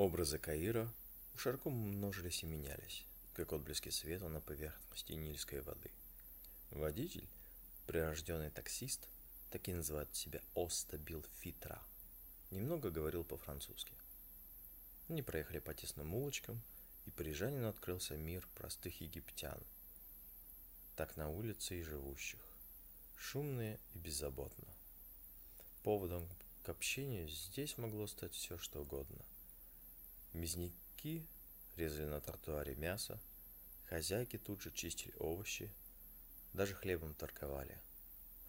Образы Каира у Шарко множились и менялись, как отблески света на поверхности Нильской воды. Водитель, прирожденный таксист, так и называет себя Оста Фитра, немного говорил по-французски. Они проехали по тесным улочкам, и парижанину открылся мир простых египтян, так на улице и живущих, шумные и беззаботно. Поводом к общению здесь могло стать все, что угодно. Мясники резали на тротуаре мясо, хозяйки тут же чистили овощи, даже хлебом торговали,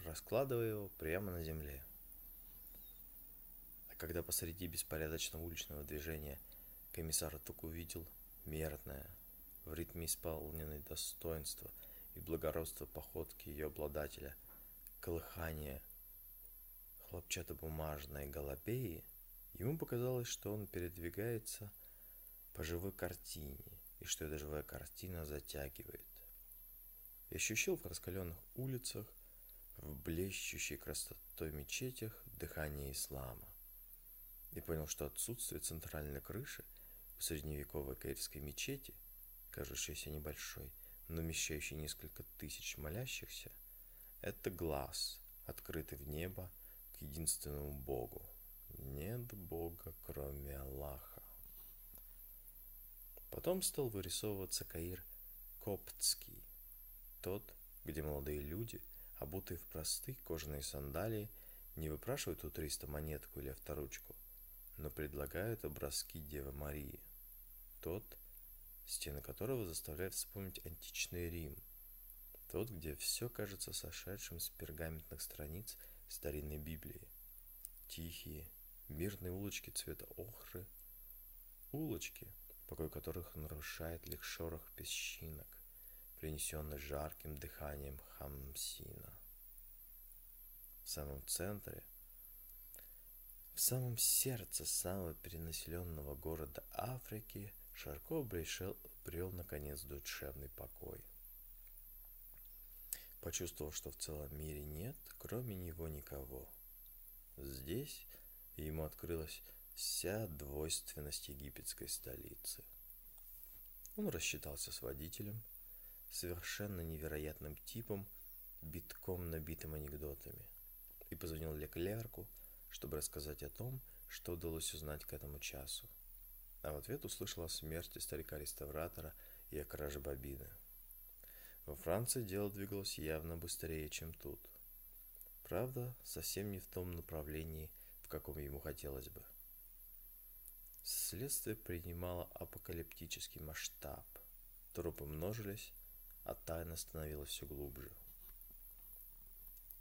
раскладывая его прямо на земле. А когда посреди беспорядочного уличного движения комиссар только увидел мерное, в ритме исполненной достоинства и благородства походки ее обладателя, колыхание хлопчатобумажной голубеи, ему показалось, что он передвигается по живой картине, и что эта живая картина затягивает. И ощущал в раскаленных улицах, в блещущей красотой мечетях дыхание ислама. И понял, что отсутствие центральной крыши в средневековой каирской мечети, кажущейся небольшой, но вмещающей несколько тысяч молящихся, это глаз, открытый в небо единственному Богу. Нет Бога, кроме Аллаха. Потом стал вырисовываться Каир Коптский, тот, где молодые люди, обутые в простые кожаные сандалии, не выпрашивают у туриста монетку или авторучку, но предлагают образки Девы Марии. Тот, стены которого заставляют вспомнить античный Рим. Тот, где все кажется сошедшим с пергаментных страниц – старинной Библии. Тихие, мирные улочки цвета охры, улочки, покой которых нарушает лишь шорох песчинок, принесенный жарким дыханием хамсина. В самом центре, в самом сердце самого перенаселенного города Африки Шарко брел, брел наконец душевный покой почувствовал, что в целом мире нет, кроме него, никого. Здесь ему открылась вся двойственность египетской столицы. Он рассчитался с водителем, совершенно невероятным типом, битком набитым анекдотами, и позвонил Леклерку, чтобы рассказать о том, что удалось узнать к этому часу. А в ответ услышал о смерти старика-реставратора и о краже бобины – во Франции дело двигалось явно быстрее, чем тут. Правда, совсем не в том направлении, каком ему хотелось бы. Следствие принимало апокалиптический масштаб. Трупы множились, а тайна становилась все глубже.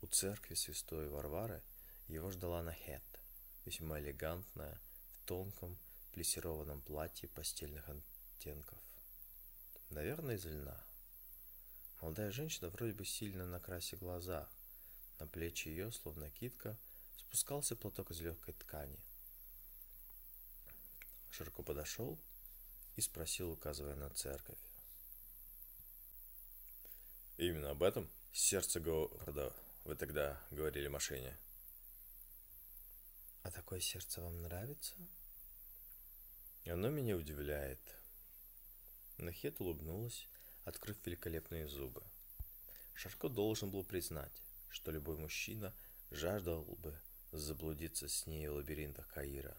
У церкви святой Варвары его ждала Нахет, весьма элегантная, в тонком плессированном платье постельных оттенков. Наверное, из льна. Молодая женщина вроде бы сильно накрасила глаза. На плечи ее, словно китка, спускался платок из легкой ткани. Широко подошел и спросил, указывая на церковь. Именно об этом сердце города вы тогда говорили машине. А такое сердце вам нравится? Оно меня удивляет. Нахет улыбнулась открыв великолепные зубы. Шарко должен был признать, что любой мужчина жаждал бы заблудиться с ней в лабиринтах Каира,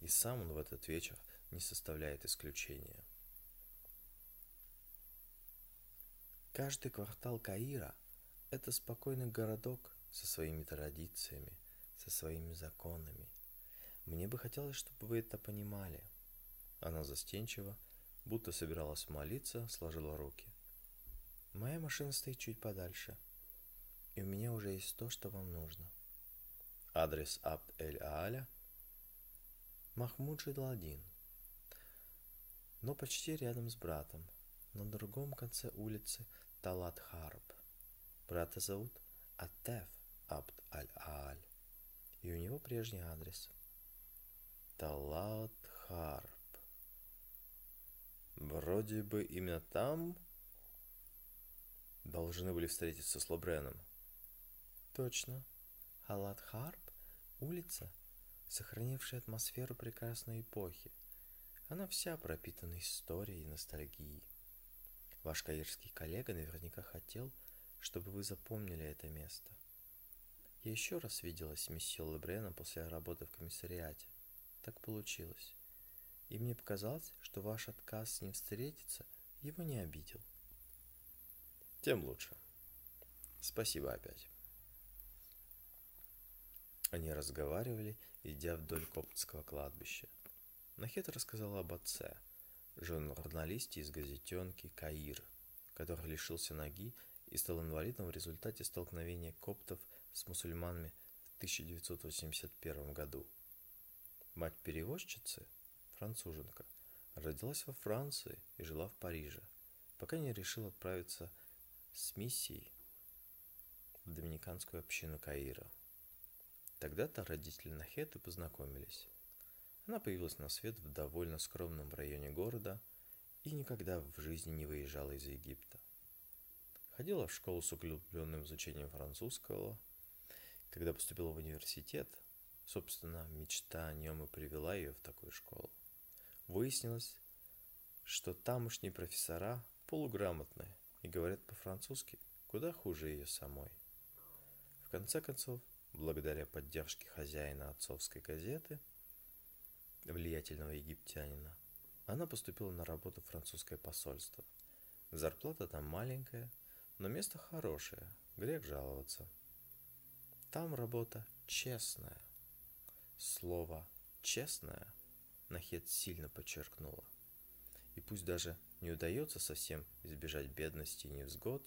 и сам он в этот вечер не составляет исключения. Каждый квартал Каира – это спокойный городок со своими традициями, со своими законами. Мне бы хотелось, чтобы вы это понимали. Она застенчиво будто собиралась молиться, сложила руки. Моя машина стоит чуть подальше, и у меня уже есть то, что вам нужно. Адрес Абд-эль-Ааля Махмуд Жидладин, но почти рядом с братом, на другом конце улицы Талат Харб. Брата зовут Атеф Абд-аль-Ааль, и у него прежний адрес. Талат Харб. Вроде бы именно там должны были встретиться с Лобреном. Точно. Халат Харп – улица, сохранившая атмосферу прекрасной эпохи. Она вся пропитана историей и ностальгией. Ваш каирский коллега наверняка хотел, чтобы вы запомнили это место. Я еще раз виделась с месье Лебреном после работы в комиссариате. Так получилось. И мне показалось, что ваш отказ с ним встретиться его не обидел. Тем лучше. Спасибо опять. Они разговаривали, идя вдоль коптского кладбища. Нахет рассказал об отце, журналисте из газетенки «Каир», который лишился ноги и стал инвалидом в результате столкновения коптов с мусульманами в 1981 году. Мать перевозчицы, француженка, родилась во Франции и жила в Париже, пока не решила отправиться с миссией в доминиканскую общину Каира – Тогда-то родители Нахеты познакомились. Она появилась на свет в довольно скромном районе города и никогда в жизни не выезжала из Египта. Ходила в школу с углубленным изучением французского. Когда поступила в университет, собственно, мечта о нем и привела ее в такую школу. Выяснилось, что тамошние профессора полуграмотные и говорят по-французски куда хуже ее самой. В конце концов, благодаря поддержке хозяина отцовской газеты, влиятельного египтянина, она поступила на работу в французское посольство. Зарплата там маленькая, но место хорошее, грех жаловаться. Там работа честная. Слово «честная» Нахет сильно подчеркнула. И пусть даже не удается совсем избежать бедности и невзгод,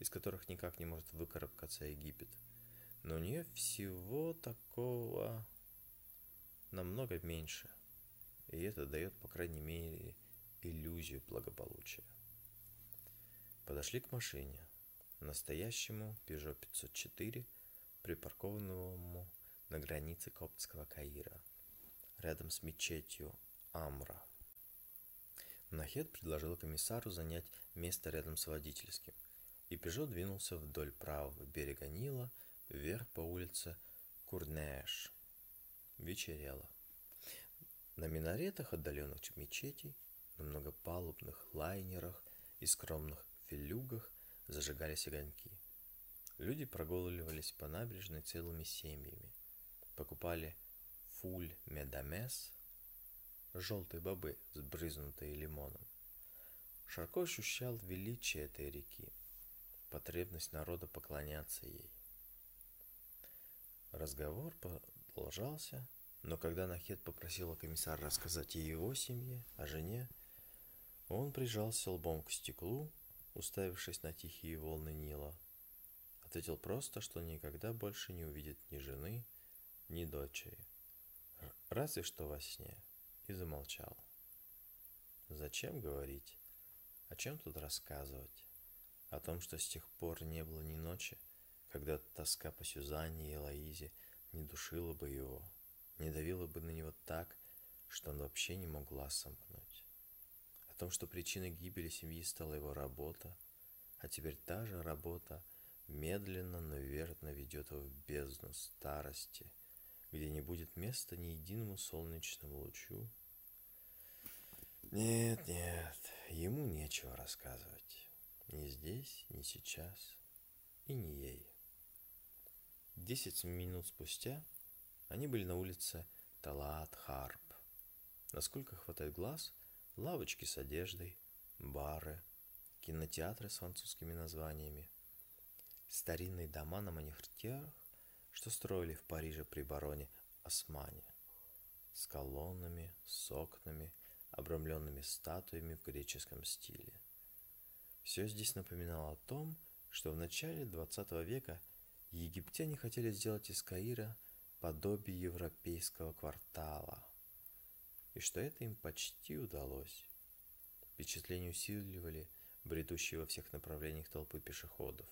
из которых никак не может выкарабкаться Египет – но у нее всего такого намного меньше. И это дает, по крайней мере, иллюзию благополучия. Подошли к машине, настоящему Peugeot 504, припаркованному на границе коптского Каира, рядом с мечетью Амра. Нахед предложил комиссару занять место рядом с водительским, и Peugeot двинулся вдоль правого берега Нила – вверх по улице Курнеш. Вечерело. На минаретах отдаленных мечетей, на многопалубных лайнерах и скромных филюгах зажигались огоньки. Люди прогуливались по набережной целыми семьями, покупали фуль медамес, желтые бобы, сбрызнутые лимоном. Шарко ощущал величие этой реки, потребность народа поклоняться ей. Разговор продолжался, но когда Нахет попросила комиссара рассказать о его семье, о жене, он прижался лбом к стеклу, уставившись на тихие волны Нила. Ответил просто, что никогда больше не увидит ни жены, ни дочери. Разве что во сне. И замолчал. Зачем говорить? О чем тут рассказывать? О том, что с тех пор не было ни ночи, когда тоска по Сюзанне и Элоизе не душила бы его, не давила бы на него так, что он вообще не мог глаз сомкнуть. О том, что причиной гибели семьи стала его работа, а теперь та же работа медленно, но верно ведет его в бездну старости, где не будет места ни единому солнечному лучу. Нет, нет, ему нечего рассказывать. Ни здесь, ни сейчас, и не ей. Десять минут спустя они были на улице Талаат-Харп. Насколько хватает глаз, лавочки с одеждой, бары, кинотеатры с французскими названиями, старинные дома на манихтерах, что строили в Париже при бароне Османе, с колоннами, с окнами, обрамленными статуями в греческом стиле. Все здесь напоминало о том, что в начале XX века – Египтяне хотели сделать из Каира подобие европейского квартала, и что это им почти удалось. Впечатление усиливали бредущие во всех направлениях толпы пешеходов.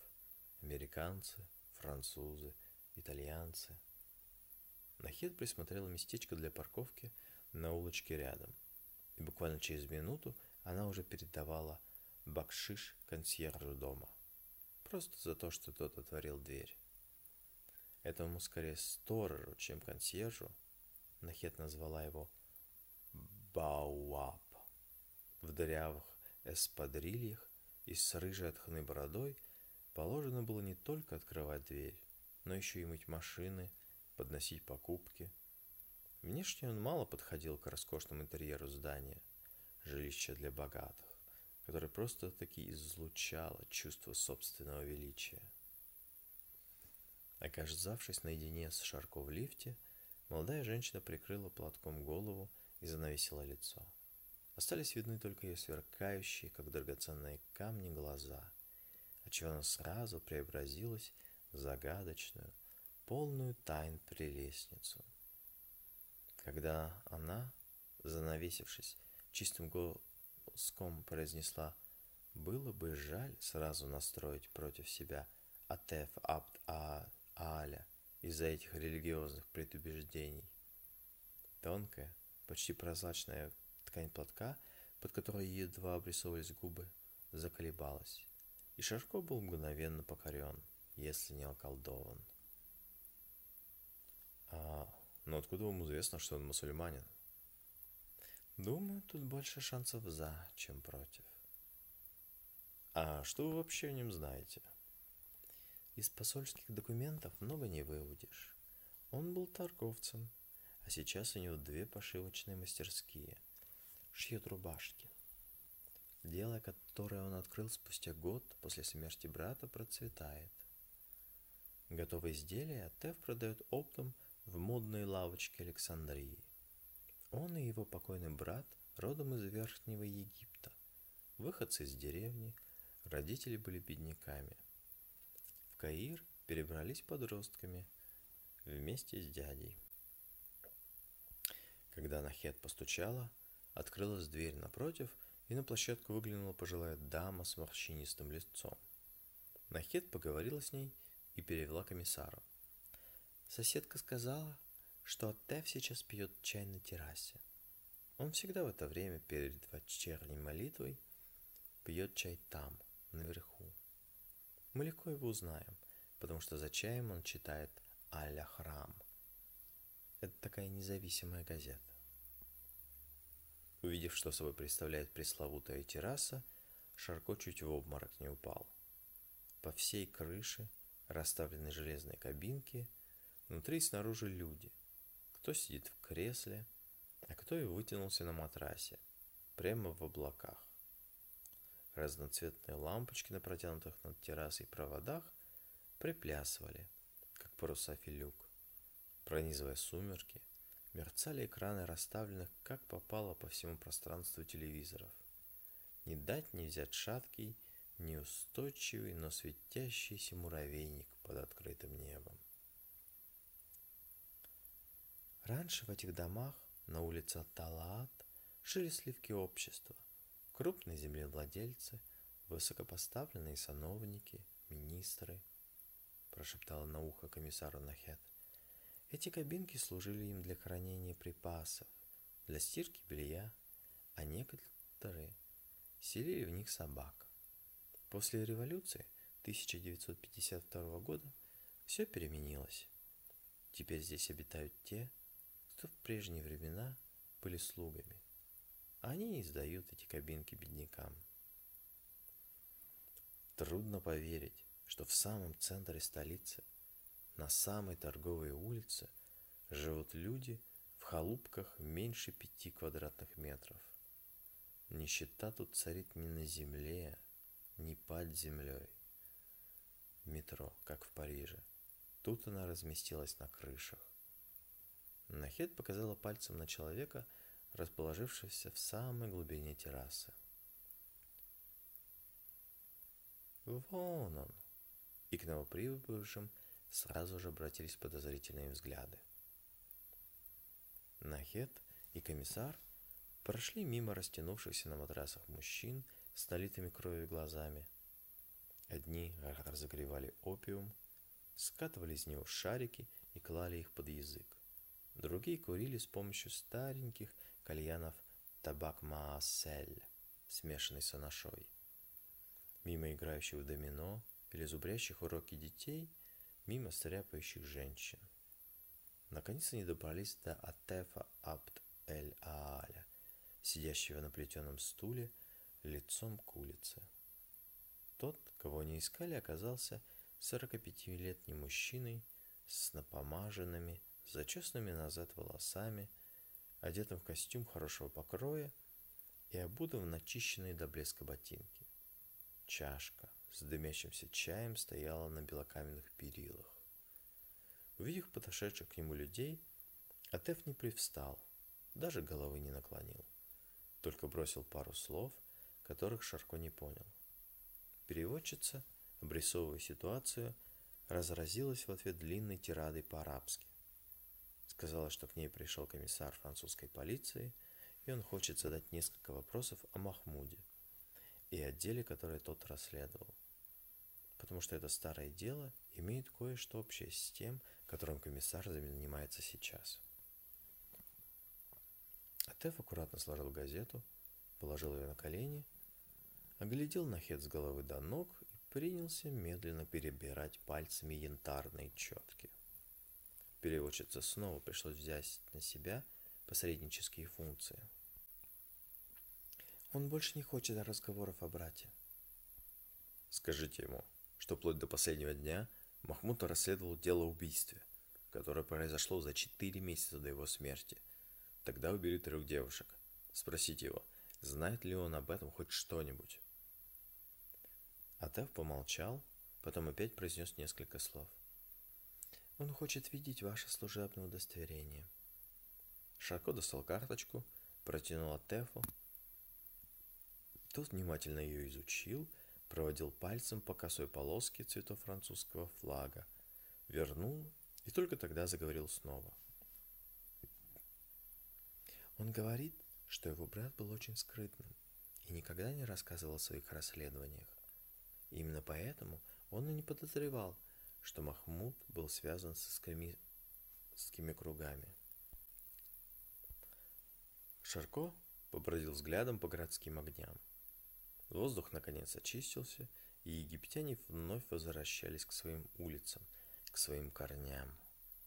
Американцы, французы, итальянцы. Нахид присмотрела местечко для парковки на улочке рядом, и буквально через минуту она уже передавала бакшиш консьержу дома. Просто за то, что тот отворил дверь. Этому скорее сторожу, чем консьержу, Нахет назвала его Бауап. В дырявых эспадрильях и с рыжей отхной бородой положено было не только открывать дверь, но еще и мыть машины, подносить покупки. Внешне он мало подходил к роскошному интерьеру здания, жилища для богатых, которое просто-таки излучало чувство собственного величия. Оказавшись наедине с Шарко в лифте, молодая женщина прикрыла платком голову и занавесила лицо. Остались видны только ее сверкающие, как драгоценные камни, глаза, отчего она сразу преобразилась в загадочную, полную тайн прелестницу. Когда она, занавесившись, чистым голоском произнесла «Было бы жаль сразу настроить против себя Атеф Абд а Аля из-за этих религиозных предубеждений». Тонкая, почти прозрачная ткань платка, под которой едва обрисовывались губы, заколебалась, и Шарко был мгновенно покорен, если не околдован. А, но откуда вам известно, что он мусульманин? Думаю, тут больше шансов за, чем против. А что вы вообще о нем знаете? Из посольских документов много не выводишь. Он был торговцем, а сейчас у него две пошивочные мастерские. Шьет рубашки. Дело, которое он открыл спустя год после смерти брата, процветает. Готовые изделия Теф продает оптом в модной лавочке Александрии. Он и его покойный брат родом из Верхнего Египта, выходцы из деревни, родители были бедняками. Каир перебрались подростками вместе с дядей. Когда Нахет постучала, открылась дверь напротив, и на площадку выглянула пожилая дама с морщинистым лицом. Нахет поговорила с ней и перевела комиссару. Соседка сказала, что Теф сейчас пьет чай на террасе. Он всегда в это время перед вечерней молитвой пьет чай там, наверху. Мы легко его узнаем, потому что за чаем он читает «Аля Храм». Это такая независимая газета. Увидев, что собой представляет пресловутая терраса, Шарко чуть в обморок не упал. По всей крыше расставлены железные кабинки, внутри и снаружи люди – кто сидит в кресле, а кто и вытянулся на матрасе, прямо в облаках. Разноцветные лампочки на протянутых над террасой проводах приплясывали, как паруса филюк. Пронизывая сумерки, мерцали экраны расставленных, как попало по всему пространству телевизоров. Не дать не взять шаткий, неустойчивый, но светящийся муравейник под открытым небом. Раньше в этих домах на улице Талаат жили сливки общества, крупные землевладельцы, высокопоставленные сановники, министры, прошептала на ухо комиссару Нахет. Эти кабинки служили им для хранения припасов, для стирки белья, а некоторые селили в них собак. После революции 1952 года все переменилось. Теперь здесь обитают те, что в прежние времена были слугами. Они издают эти кабинки беднякам. Трудно поверить, что в самом центре столицы, на самой торговой улице, живут люди в халупках меньше пяти квадратных метров. Нищета тут царит не на земле, не под землей. Метро, как в Париже. Тут она разместилась на крышах. Нахед показала пальцем на человека, расположившегося в самой глубине террасы. «Вон он!» И к новоприбывшим сразу же обратились подозрительные взгляды. Нахет и комиссар прошли мимо растянувшихся на матрасах мужчин с налитыми кровью глазами. Одни разогревали опиум, скатывали из него шарики и клали их под язык. Другие курили с помощью стареньких кальянов табак Маасель, смешанный с анашой. Мимо играющих в домино или зубрящих уроки детей, мимо стряпающих женщин. Наконец они добрались до Атефа Абд-эль-Ааля, сидящего на плетеном стуле, лицом к улице. Тот, кого они искали, оказался 45-летним мужчиной с напомаженными, зачесанными назад волосами, одетым в костюм хорошего покроя и обутым в начищенные до блеска ботинки. Чашка с дымящимся чаем стояла на белокаменных перилах. Увидев подошедших к нему людей, Атеф не привстал, даже головы не наклонил, только бросил пару слов, которых Шарко не понял. Переводчица, обрисовывая ситуацию, разразилась в ответ длинной тирадой по-арабски. Сказала, что к ней пришел комиссар французской полиции, и он хочет задать несколько вопросов о Махмуде и отделе, который тот расследовал. Потому что это старое дело имеет кое-что общее с тем, которым комиссар занимается сейчас. Атеф аккуратно сложил газету, положил ее на колени, оглядел Нахет с головы до ног и принялся медленно перебирать пальцами янтарные четки. Переводчице снова пришлось взять на себя посреднические функции. Он больше не хочет разговоров о брате. Скажите ему, что вплоть до последнего дня Махмуд расследовал дело о убийстве, которое произошло за 4 месяца до его смерти. Тогда убили трех девушек. Спросите его, знает ли он об этом хоть что-нибудь. Атеф помолчал, потом опять произнес несколько слов. Он хочет видеть ваше служебное удостоверение. Шарко достал карточку, протянул Атефу. Тот внимательно ее изучил проводил пальцем по косой полоске цветов французского флага, вернул и только тогда заговорил снова. Он говорит, что его брат был очень скрытным и никогда не рассказывал о своих расследованиях. Именно поэтому он и не подозревал, что Махмуд был связан с скими кругами. Шарко побродил взглядом по городским огням. Воздух наконец очистился, и египтяне вновь возвращались к своим улицам, к своим корням,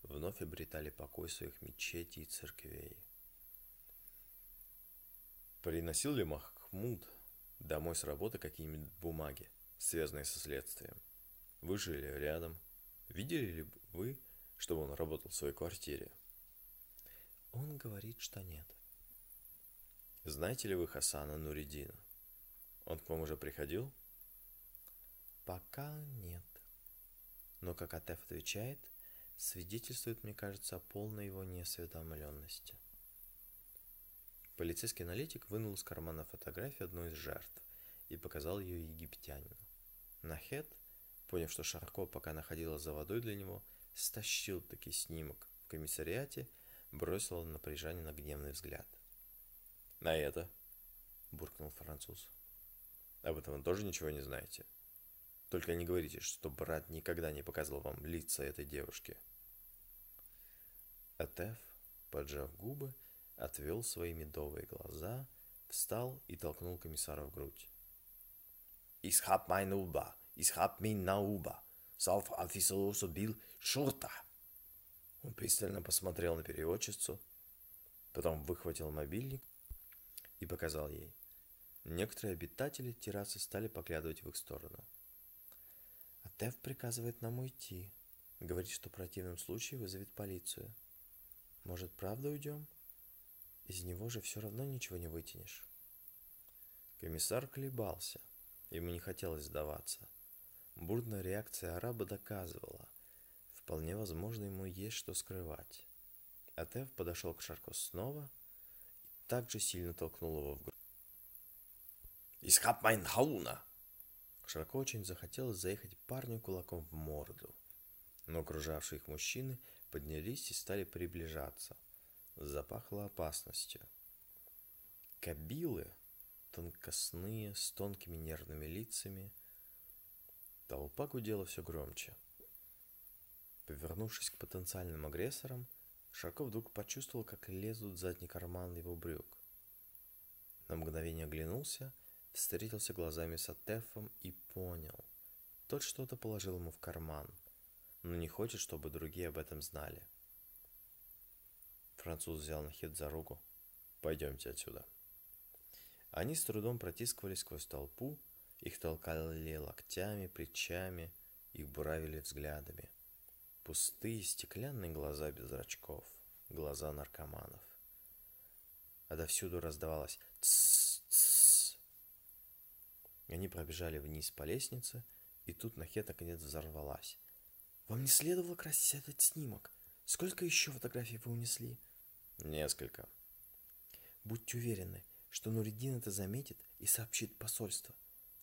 вновь обретали покой своих мечетей и церквей. Приносил ли Махмуд домой с работы какие-нибудь бумаги, связанные со следствием? Вы жили рядом. Видели ли вы, чтобы он работал в своей квартире? Он говорит, что нет. Знаете ли вы Хасана Нуридина? Он к вам уже приходил? Пока нет. Но, как Атеф отвечает, свидетельствует, мне кажется, о полной его неосведомленности. Полицейский аналитик вынул из кармана фотографию одной из жертв и показал ее египтянину. Нахет, поняв, что Шарко пока находила за водой для него, стащил таки снимок в комиссариате, бросил на на гневный взгляд. «На это!» – буркнул француз. Об этом вы тоже ничего не знаете. Только не говорите, что брат никогда не показывал вам лица этой девушки. Атеф, поджав губы, отвел свои медовые глаза, встал и толкнул комиссара в грудь. Ich hab meine Hab min Науба, Салф Афисолосу бил шурта. Он пристально посмотрел на переводчицу, потом выхватил мобильник и показал ей. Некоторые обитатели террасы стали поглядывать в их сторону. Атеф приказывает нам уйти. Говорит, что в противном случае вызовет полицию. Может, правда уйдем? Из него же все равно ничего не вытянешь. Комиссар колебался. Ему не хотелось сдаваться. Бурная реакция араба доказывала. Вполне возможно, ему есть что скрывать. Атеф подошел к Шарко снова и также сильно толкнул его в грудь. Hab mein Хауна!» Широко очень захотелось заехать парню кулаком в морду. Но окружавшие их мужчины поднялись и стали приближаться. Запахло опасностью. Кабилы, тонкосные, с тонкими нервными лицами. Толпа гудела все громче. Повернувшись к потенциальным агрессорам, Шарков вдруг почувствовал, как лезут в задний карман его брюк. На мгновение оглянулся — встретился глазами с Атефом и понял. Тот что-то положил ему в карман, но не хочет, чтобы другие об этом знали. Француз взял Нахид за руку. «Пойдемте отсюда». Они с трудом протискивались сквозь толпу, их толкали локтями, плечами, их буравили взглядами. Пустые стеклянные глаза без зрачков, глаза наркоманов. Отовсюду раздавалось «тссс, Они пробежали вниз по лестнице, и тут Нахе наконец взорвалась. «Вам не следовало красить этот снимок. Сколько еще фотографий вы унесли?» «Несколько». «Будьте уверены, что Нуридин это заметит и сообщит посольство.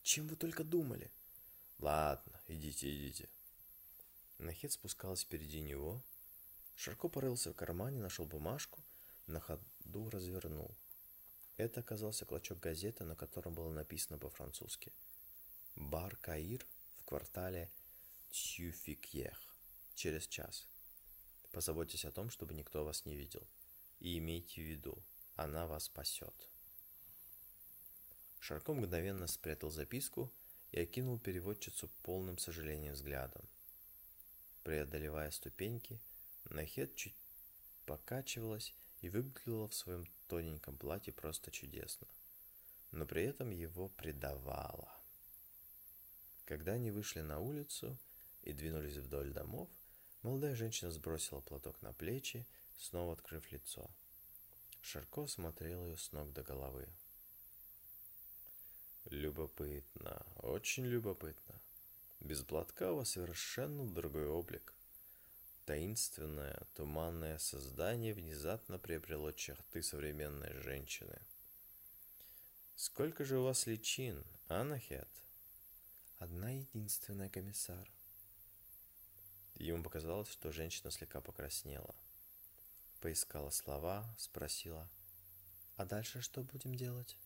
Чем вы только думали?» «Ладно, идите, идите». Нахет спускалась впереди него. Широко порылся в кармане, нашел бумажку, на ходу развернул. Это оказался клочок газеты, на котором было написано по-французски. «Бар Каир в квартале Тюфикьех. Через час. Позаботьтесь о том, чтобы никто вас не видел. И имейте в виду, она вас спасет». Шарко мгновенно спрятал записку и окинул переводчицу полным сожалением взглядом. Преодолевая ступеньки, Нахет чуть покачивалась и выглядела в своем тоненьком платье просто чудесно, но при этом его предавала. Когда они вышли на улицу и двинулись вдоль домов, молодая женщина сбросила платок на плечи, снова открыв лицо. Шарко смотрел ее с ног до головы. Любопытно, очень любопытно. Без платка у вас совершенно другой облик. Таинственное, туманное создание внезапно приобрело черты современной женщины. Сколько же у вас личин, Анахет? Одна единственная, комиссар. Ему показалось, что женщина слегка покраснела. Поискала слова, спросила, а дальше что будем делать?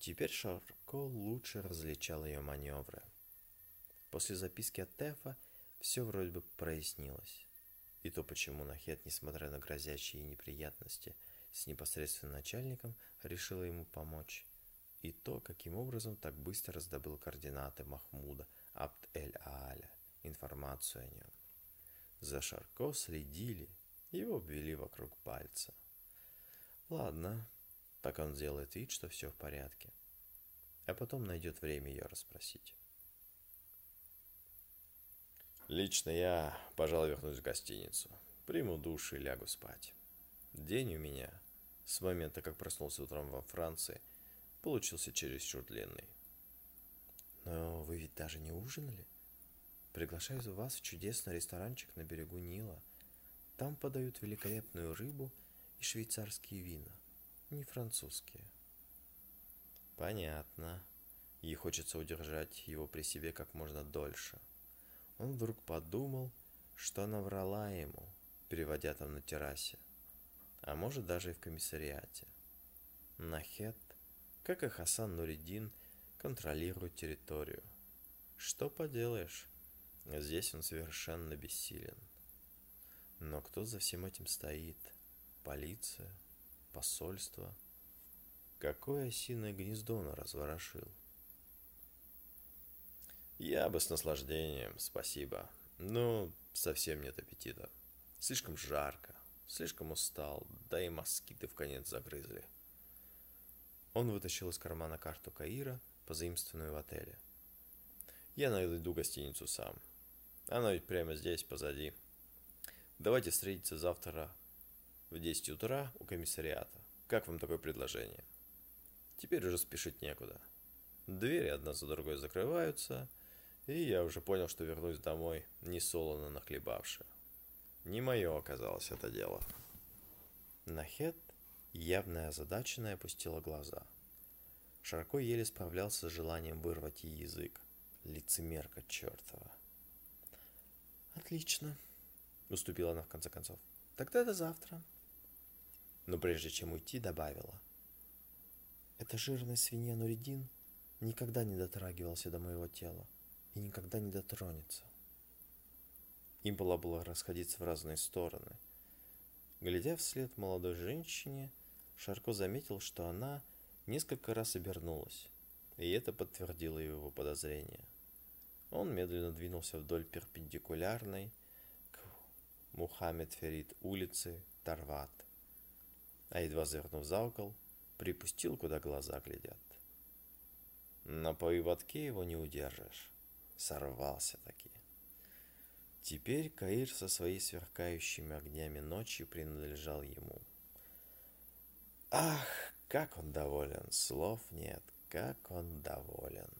Теперь Шарко лучше различал ее маневры. После записки от Тефа все вроде бы прояснилось. И то, почему Нахет, несмотря на грозящие неприятности с непосредственным начальником, решила ему помочь. И то, каким образом так быстро раздобыл координаты Махмуда Абд-эль-Ааля, информацию о нем. За Шарко следили, его обвели вокруг пальца. Ладно, пока он сделает вид, что все в порядке. А потом найдет время ее расспросить. Лично я, пожалуй, вернусь в гостиницу. Приму душ и лягу спать. День у меня, с момента, как проснулся утром во Франции, получился чересчур длинный. Но вы ведь даже не ужинали? Приглашаю вас в чудесный ресторанчик на берегу Нила. Там подают великолепную рыбу и швейцарские вина, не французские. Понятно. Ей хочется удержать его при себе как можно дольше – он вдруг подумал, что она врала ему, переводя там на террасе, а может даже и в комиссариате. Нахет, как и Хасан Нуридин, контролирует территорию. Что поделаешь, здесь он совершенно бессилен. Но кто за всем этим стоит? Полиция? Посольство? Какое осиное гнездо он разворошил? Я бы с наслаждением, спасибо. Но совсем нет аппетита. Слишком жарко, слишком устал, да и москиты в конец загрызли. Он вытащил из кармана карту Каира, позаимствованную в отеле. Я найду гостиницу сам. Она ведь прямо здесь, позади. Давайте встретиться завтра в 10 утра у комиссариата. Как вам такое предложение? Теперь уже спешить некуда. Двери одна за другой закрываются – и я уже понял, что вернусь домой, не солоно нахлебавши. Не мое оказалось это дело. Нахет, явно озадаченная, опустила глаза. Широко еле справлялся с желанием вырвать ей язык. Лицемерка чертова. «Отлично», — уступила она в конце концов. «Тогда до завтра». Но прежде чем уйти, добавила. «Эта жирная свинья Нуридин никогда не дотрагивался до моего тела и никогда не дотронется. Им было было расходиться в разные стороны. Глядя вслед молодой женщине, Шарко заметил, что она несколько раз обернулась, и это подтвердило его подозрение. Он медленно двинулся вдоль перпендикулярной к Мухаммед Ферид улицы Тарват, а едва завернув за угол, припустил, куда глаза глядят. На поводке его не удержишь. Сорвался таки. Теперь Каир со своей сверкающими огнями ночи принадлежал ему. Ах, как он доволен, слов нет, как он доволен.